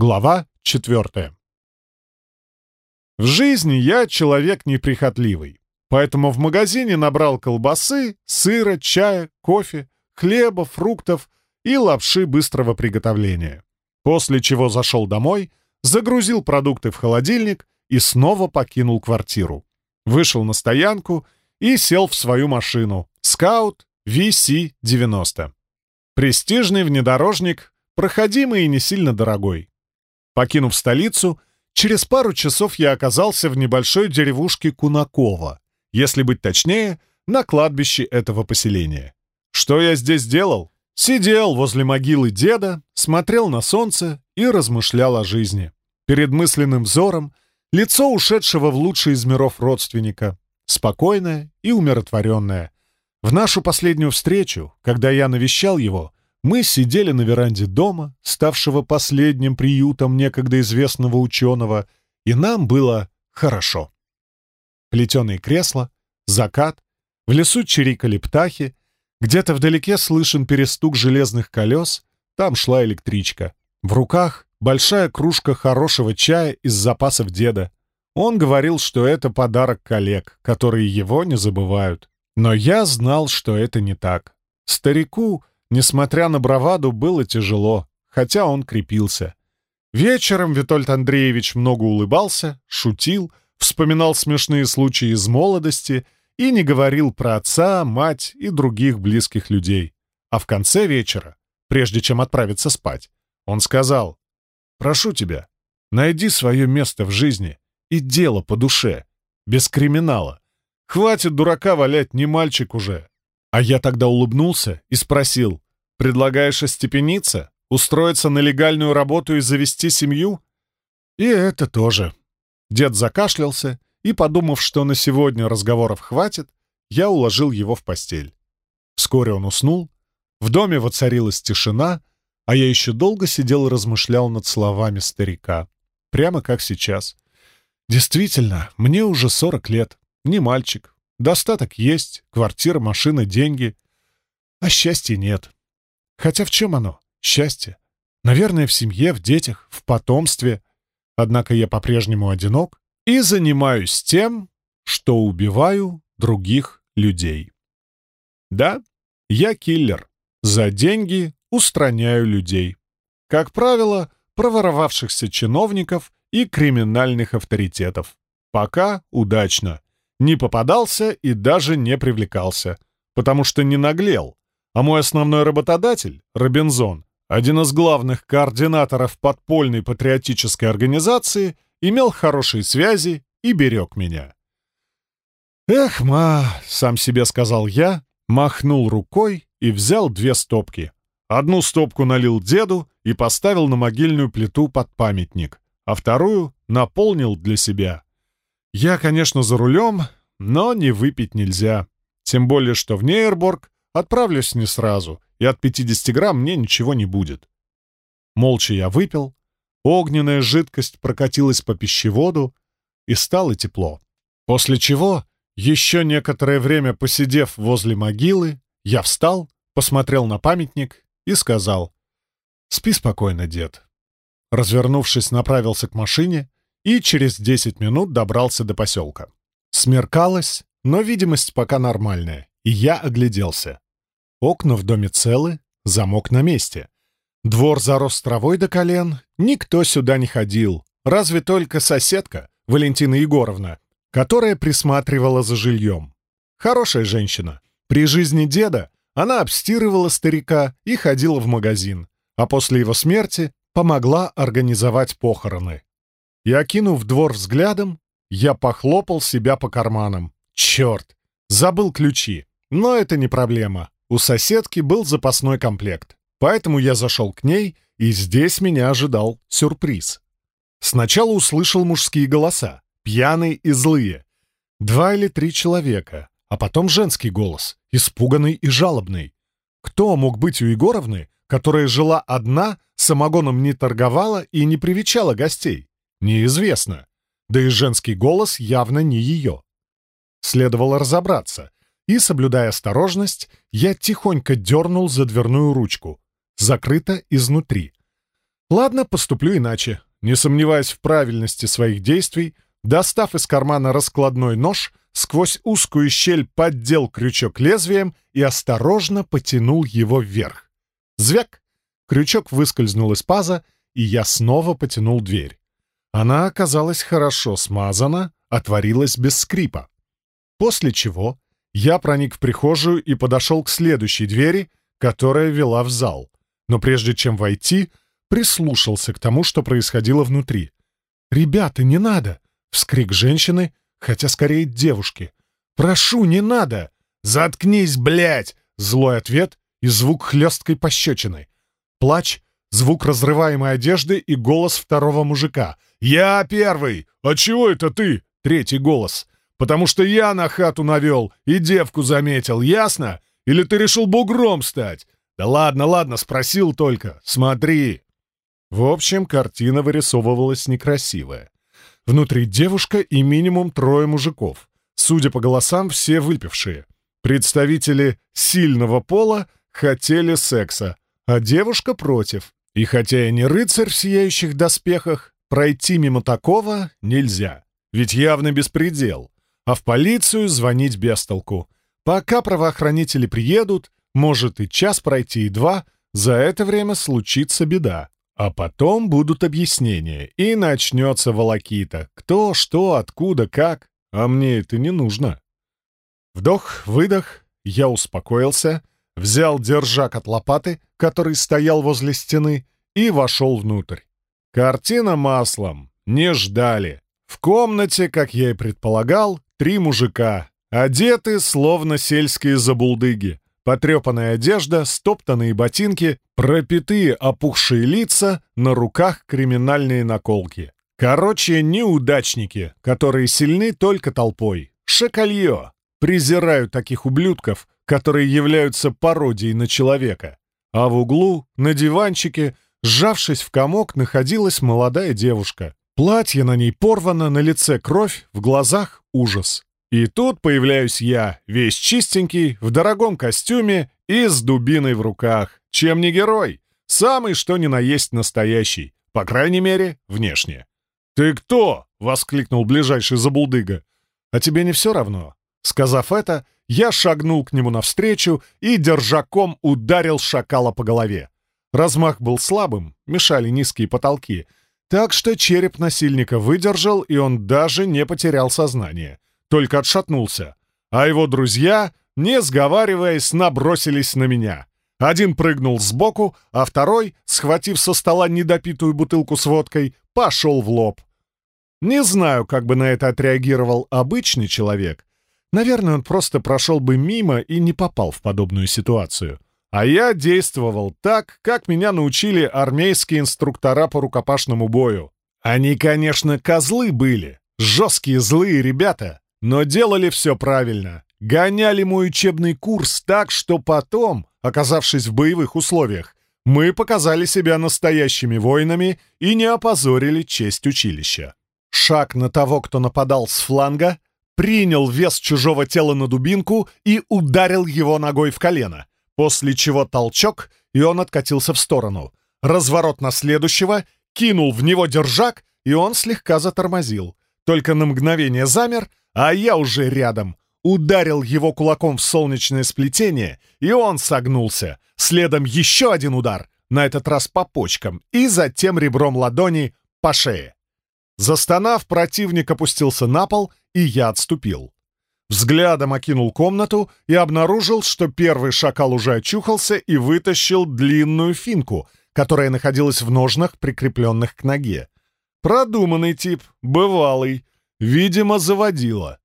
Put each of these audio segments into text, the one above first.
Глава четвертая. В жизни я человек неприхотливый, поэтому в магазине набрал колбасы, сыра, чая, кофе, хлеба, фруктов и лапши быстрого приготовления. После чего зашел домой, загрузил продукты в холодильник и снова покинул квартиру. Вышел на стоянку и сел в свою машину Scout VC-90. Престижный внедорожник, проходимый и не сильно дорогой. Покинув столицу, через пару часов я оказался в небольшой деревушке Кунакова, если быть точнее, на кладбище этого поселения. Что я здесь делал? Сидел возле могилы деда, смотрел на солнце и размышлял о жизни. Перед мысленным взором лицо ушедшего в лучший из миров родственника, спокойное и умиротворенное. В нашу последнюю встречу, когда я навещал его, мы сидели на веранде дома, ставшего последним приютом некогда известного ученого, и нам было хорошо. Плетеные кресла, закат, в лесу чирикали птахи, где-то вдалеке слышен перестук железных колес, там шла электричка. В руках большая кружка хорошего чая из запасов деда. Он говорил, что это подарок коллег, которые его не забывают. Но я знал, что это не так. Старику Несмотря на браваду, было тяжело, хотя он крепился. Вечером Витольд Андреевич много улыбался, шутил, вспоминал смешные случаи из молодости и не говорил про отца, мать и других близких людей. А в конце вечера, прежде чем отправиться спать, он сказал, «Прошу тебя, найди свое место в жизни и дело по душе, без криминала. Хватит дурака валять, не мальчик уже, а я тогда улыбнулся и спросил, «Предлагаешь остепениться? Устроиться на легальную работу и завести семью?» «И это тоже». Дед закашлялся, и, подумав, что на сегодня разговоров хватит, я уложил его в постель. Вскоре он уснул, в доме воцарилась тишина, а я еще долго сидел и размышлял над словами старика. Прямо как сейчас. Действительно, мне уже сорок лет, не мальчик, Достаток есть, квартира, машина, деньги. А счастья нет. Хотя в чем оно? Счастье? Наверное, в семье, в детях, в потомстве. Однако я по-прежнему одинок и занимаюсь тем, что убиваю других людей. Да, я киллер. За деньги устраняю людей. Как правило, проворовавшихся чиновников и криминальных авторитетов. Пока удачно не попадался и даже не привлекался, потому что не наглел. А мой основной работодатель, Робинзон, один из главных координаторов подпольной патриотической организации, имел хорошие связи и берег меня. «Эх, ма!» — сам себе сказал я, махнул рукой и взял две стопки. Одну стопку налил деду и поставил на могильную плиту под памятник, а вторую наполнил для себя. Я, конечно, за рулем, но не выпить нельзя. Тем более, что в Нейрборг отправлюсь не сразу, и от 50 грамм мне ничего не будет. Молча я выпил, огненная жидкость прокатилась по пищеводу, и стало тепло. После чего, еще некоторое время посидев возле могилы, я встал, посмотрел на памятник и сказал «Спи спокойно, дед». Развернувшись, направился к машине, и через 10 минут добрался до поселка. Смеркалось, но видимость пока нормальная, и я огляделся. Окна в доме целы, замок на месте. Двор зарос травой до колен, никто сюда не ходил, разве только соседка, Валентина Егоровна, которая присматривала за жильем. Хорошая женщина. При жизни деда она обстирывала старика и ходила в магазин, а после его смерти помогла организовать похороны и, окинув двор взглядом, я похлопал себя по карманам. Черт! Забыл ключи. Но это не проблема. У соседки был запасной комплект. Поэтому я зашел к ней, и здесь меня ожидал сюрприз. Сначала услышал мужские голоса, пьяные и злые. Два или три человека, а потом женский голос, испуганный и жалобный. Кто мог быть у Егоровны, которая жила одна, самогоном не торговала и не привечала гостей? Неизвестно. Да и женский голос явно не ее. Следовало разобраться, и, соблюдая осторожность, я тихонько дернул за дверную ручку. Закрыто изнутри. Ладно, поступлю иначе. Не сомневаясь в правильности своих действий, достав из кармана раскладной нож, сквозь узкую щель поддел крючок лезвием и осторожно потянул его вверх. Звяк! Крючок выскользнул из паза, и я снова потянул дверь. Она оказалась хорошо смазана, отворилась без скрипа. После чего я проник в прихожую и подошел к следующей двери, которая вела в зал. Но прежде чем войти, прислушался к тому, что происходило внутри. «Ребята, не надо!» — вскрик женщины, хотя скорее девушки. «Прошу, не надо!» «Заткнись, блядь!» — злой ответ и звук хлесткой пощечины. Плач, звук разрываемой одежды и голос второго мужика. «Я первый! А чего это ты?» — третий голос. «Потому что я на хату навел и девку заметил, ясно? Или ты решил бугром стать? Да ладно, ладно, спросил только. Смотри!» В общем, картина вырисовывалась некрасивая. Внутри девушка и минимум трое мужиков. Судя по голосам, все выпившие. Представители сильного пола хотели секса, а девушка против. И хотя я не рыцарь в сияющих доспехах, пройти мимо такого нельзя. Ведь явно беспредел. А в полицию звонить без толку. Пока правоохранители приедут, может и час пройти, и два, за это время случится беда. А потом будут объяснения, и начнется волокита. Кто, что, откуда, как. А мне это не нужно. Вдох, выдох, я успокоился, взял держак от лопаты, который стоял возле стены, и вошел внутрь. Картина маслом. Не ждали. В комнате, как я и предполагал, три мужика, одеты словно сельские забулдыги. Потрепанная одежда, стоптанные ботинки, пропитые опухшие лица, на руках криминальные наколки. Короче, неудачники, которые сильны только толпой. Шакалье. Презираю таких ублюдков, которые являются пародией на человека. А в углу, на диванчике, сжавшись в комок, находилась молодая девушка. Платье на ней порвано, на лице кровь, в глазах ужас. И тут появляюсь я, весь чистенький, в дорогом костюме и с дубиной в руках. Чем не герой? Самый что ни на есть настоящий. По крайней мере, внешне. «Ты кто?» — воскликнул ближайший забулдыга. «А тебе не все равно?» Сказав это, я шагнул к нему навстречу и держаком ударил шакала по голове. Размах был слабым, мешали низкие потолки, так что череп насильника выдержал, и он даже не потерял сознание только отшатнулся, а его друзья, не сговариваясь, набросились на меня. Один прыгнул сбоку, а второй, схватив со стола недопитую бутылку с водкой, пошел в лоб. Не знаю, как бы на это отреагировал обычный человек. Наверное, он просто прошел бы мимо и не попал в подобную ситуацию. А я действовал так, как меня научили армейские инструктора по рукопашному бою. Они, конечно, козлы были, жесткие злые ребята, но делали все правильно. Гоняли мой учебный курс так, что потом, оказавшись в боевых условиях, мы показали себя настоящими воинами и не опозорили честь училища. Шаг на того, кто нападал с фланга, принял вес чужого тела на дубинку и ударил его ногой в колено, после чего толчок, и он откатился в сторону. Разворот на следующего, кинул в него держак, и он слегка затормозил. Только на мгновение замер, а я уже рядом. Ударил его кулаком в солнечное сплетение, и он согнулся. Следом еще один удар, на этот раз по почкам, и затем ребром ладони по шее. Застонав, противник опустился на пол, и я отступил. Взглядом окинул комнату и обнаружил, что первый шакал уже очухался и вытащил длинную финку, которая находилась в ножнах, прикрепленных к ноге. Продуманный тип, бывалый, Видимо, заводила.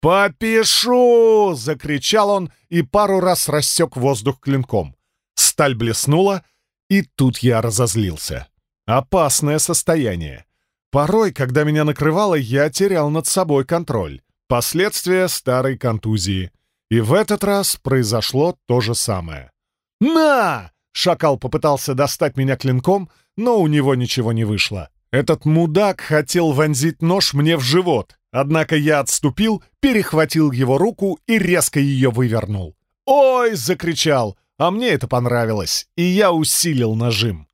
«Попишу!» — закричал он и пару раз рассек воздух клинком. Сталь блеснула, и тут я разозлился. Опасное состояние. Порой, когда меня накрывало, я терял над собой контроль. Последствия старой контузии. И в этот раз произошло то же самое. «На!» — шакал попытался достать меня клинком, но у него ничего не вышло. Этот мудак хотел вонзить нож мне в живот, однако я отступил, перехватил его руку и резко ее вывернул. «Ой!» — закричал, а мне это понравилось, и я усилил нажим.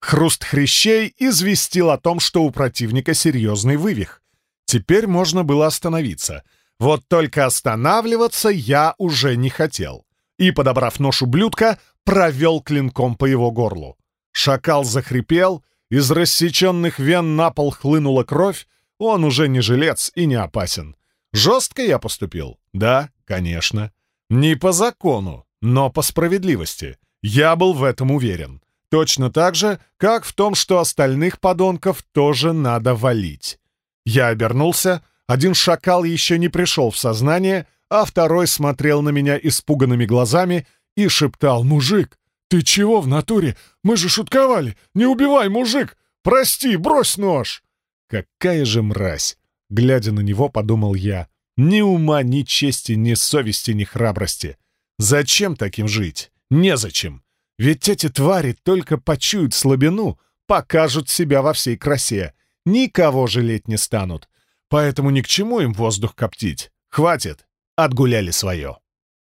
Хруст хрящей известил о том, что у противника серьезный вывих. Теперь можно было остановиться. Вот только останавливаться я уже не хотел. И, подобрав нож ублюдка, провел клинком по его горлу. Шакал захрипел, из рассеченных вен на пол хлынула кровь, он уже не жилец и не опасен. Жестко я поступил? Да, конечно. Не по закону, но по справедливости. Я был в этом уверен. Точно так же, как в том, что остальных подонков тоже надо валить. Я обернулся, один шакал еще не пришел в сознание, а второй смотрел на меня испуганными глазами и шептал «Мужик, ты чего в натуре? Мы же шутковали! Не убивай, мужик! Прости, брось нож!» Какая же мразь! Глядя на него, подумал я. Ни ума, ни чести, ни совести, ни храбрости. Зачем таким жить? Незачем. Ведь эти твари только почуют слабину, покажут себя во всей красе. Никого жалеть не станут. Поэтому ни к чему им воздух коптить. Хватит, отгуляли свое.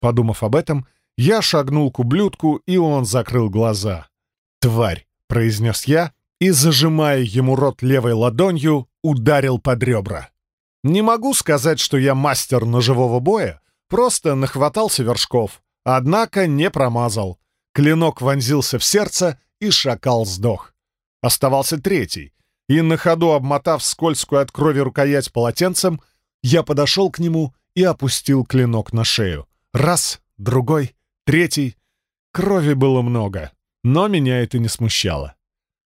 Подумав об этом, я шагнул к ублюдку, и он закрыл глаза. «Тварь!» — произнес я, и, зажимая ему рот левой ладонью, ударил под ребра. Не могу сказать, что я мастер ножевого боя, просто нахватался вершков, однако не промазал. Клинок вонзился в сердце, и шакал сдох. Оставался третий, и на ходу, обмотав скользкую от крови рукоять полотенцем, я подошел к нему и опустил клинок на шею. Раз, другой, третий. Крови было много, но меня это не смущало.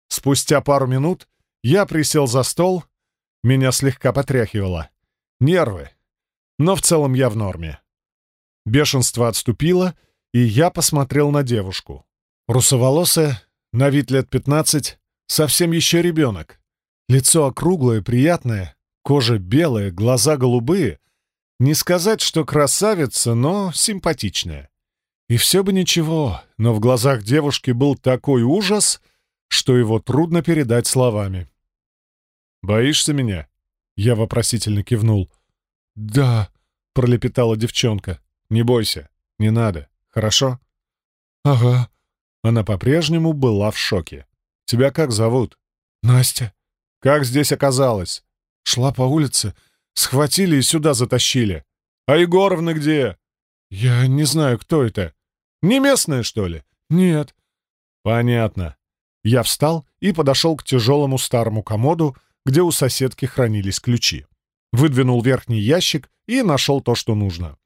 Спустя пару минут я присел за стол, меня слегка потряхивало. Нервы. Но в целом я в норме. Бешенство отступило, и я посмотрел на девушку. Русоволосая, на вид лет пятнадцать, совсем еще ребенок. Лицо округлое, приятное, кожа белая, глаза голубые. Не сказать, что красавица, но симпатичная. И все бы ничего, но в глазах девушки был такой ужас, что его трудно передать словами. «Боишься меня?» Я вопросительно кивнул. «Да», — пролепетала девчонка. «Не бойся, не надо, хорошо?» «Ага». Она по-прежнему была в шоке. «Тебя как зовут?» «Настя». «Как здесь оказалось?» «Шла по улице, схватили и сюда затащили». «А Егоровна где?» «Я не знаю, кто это». «Не местная, что ли?» «Нет». «Понятно». Я встал и подошел к тяжелому старому комоду, где у соседки хранились ключи. Выдвинул верхний ящик и нашел то, что нужно.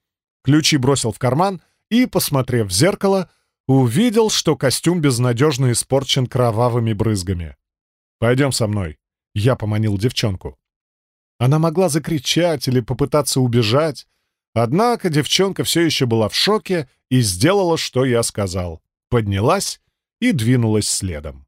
Ключи бросил в карман и, посмотрев в зеркало, увидел, что костюм безнадежно испорчен кровавыми брызгами. «Пойдем со мной», — я поманил девчонку. Она могла закричать или попытаться убежать, однако девчонка все еще была в шоке и сделала, что я сказал. Поднялась и двинулась следом.